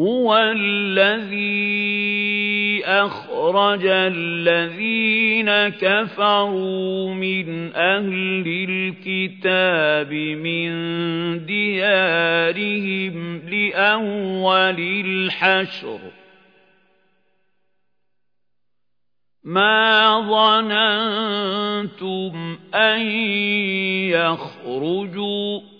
هُوَ الَّذِي أَخْرَجَ الَّذِينَ كَفَرُوا مِنْ أَهْلِ الْكِتَابِ مِنْ دِيَارِهِمْ لِأَوَّلِ الْحَشْرِ. مَا ظَنَنْتُمْ أَنْ يَخْرُجُوا؟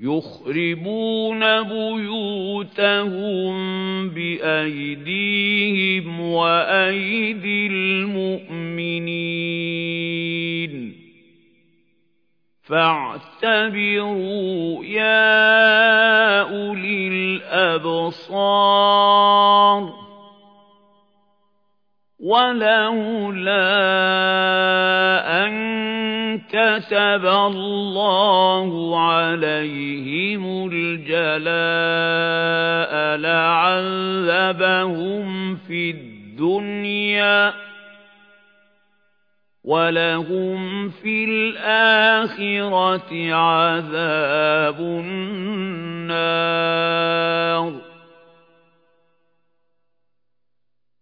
يُخْرِبُونَ بُيُوتَهُم بِأَيْدِيهِمْ وَأَيْدِي الْمُؤْمِنِينَ. فَاعْتَبِرُوا يَا أُولِي الْأَبْصَارِ وَلَوْلَا أَن كَتَبَ اللَّهُ عَلَيْهِمُ الْجَلَاءَ لَعَذَّبَهُمْ فِي الدُّنْيَا وَلَهُمْ فِي الْآخِرَةِ عَذَابُ النَّارِ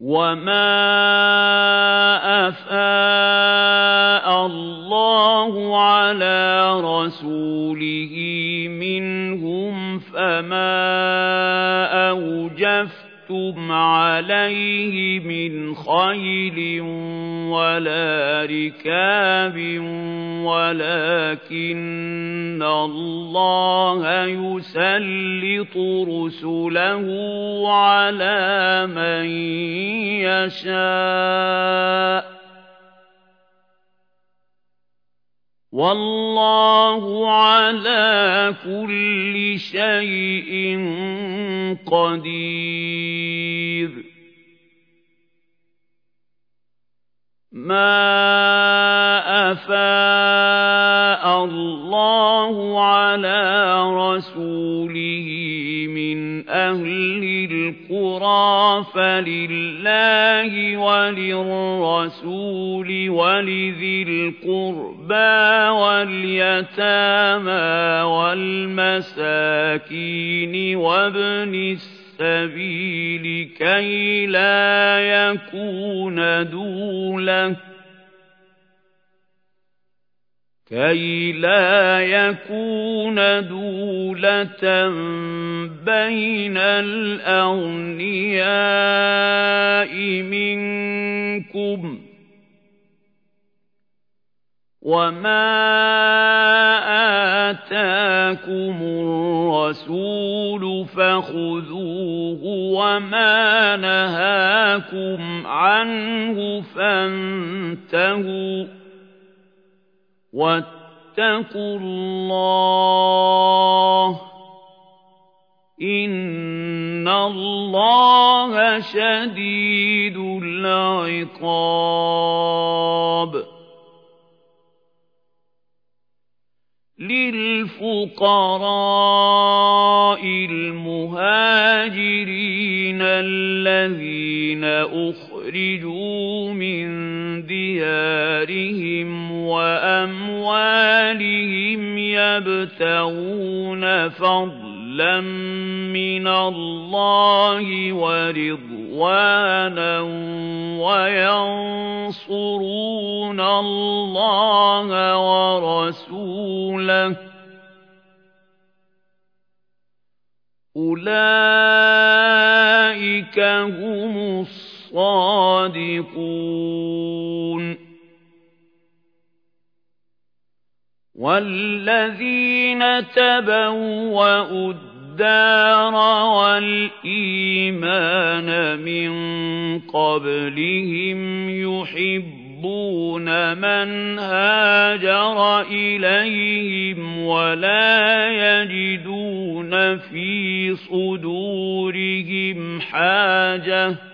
وَمَا أَفَاءَ اللَّهُ عَلَى رَسُولِهِ مِنْهُمْ فَمَا أَوْجَفْتُمْ عَلَيْهِ مِنْ خَيْلٍ وَلَا رِكَابٍ وَلَكِنَّ اللَّهَ يُسَلِّطُ رُسُلَهُ عَلَى مَن يَشَاءُ وَاللَّهُ عَلَى كُلِّ شَيْءٍ قَدِيرٌ. مَا أَفَاءَ اللَّهُ عَلَى رَسُولِهِ مِنْ أَهْلِ الْقُرَى فَلِلَّهِ وَلِلرَّسُولِ وَلِذِي الْقُرْبَى وَالْيَتَامَى وَالْمَسَاكِينِ وَابْنِ السَّبِيلِ كَيْ لَا يَكُونَ دُولَةً كَيْ لَا يَكُونَ دُولَةً بَيْنَ الْأَغْنِيَاءِ مِنكُمْ وَمَا آتَاكُمُ الرَّسُولُ فَخُذُوهُ وَمَا نَهَاكُمْ عَنْهُ فَانتَهُوا وَاتَّقُوا اللَّهَ إِنَّ اللَّهَ شَدِيدُ الْعِقَابِ لِلْفُقَرَاءِ الْمُهَاجِرِينَ الَّذِينَ أُخْرِجُوا مِنْ دِيَارِهِمْ وَأَمْوَالِهِمْ يَبْتَغُونَ فَضْلًا مِنَ اللَّهِ وَرِضْوَانًا وَيَنصُرُونَ اللَّهَ وَرَسُولَهُ. أُولَئِكَ هُمُ الصَّادِقُونَ. وَالَّذِينَ تَبَوَّءُوا الدَّارَ وَالْإِيمَانَ مِنْ قَبْلِهِمْ يُحِبُّونَ مَنْ هَاجَرَ إِلَيْهِمْ وَلَا يَجِدُونَ فِي صُدُورِهِمْ حَاجَةً.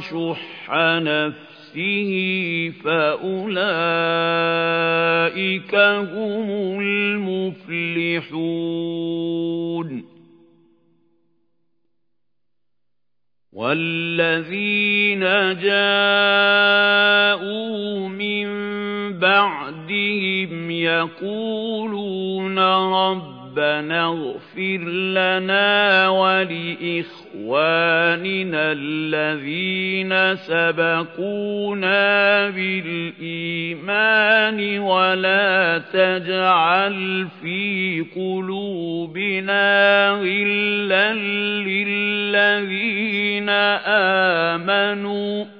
شُحَّ نَفْسِهِ فَأُولَٰئِكَ هُمُ الْمُفْلِحُونَ. وَالَّذِينَ جَاءُوا مِن بَعْدِهِمْ يَقُولُونَ رَبَّنَا رَبَّنَا اغْفِرْ لَنَا وَلِإِخْوَانِنَا الَّذِينَ سَبَقُونَا بِالْإِيمَانِ وَلَا تَجْعَلْ فِي قُلُوبِنَا غِلًّا لِّلَّذِينَ آمَنُوا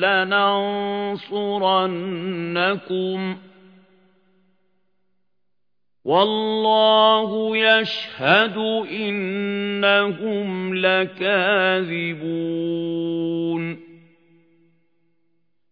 لَنَنصُرَنَّكُمْ. وَاللَّهُ يَشْهَدُ إِنَّهُمْ لَكَاذِبُونَ.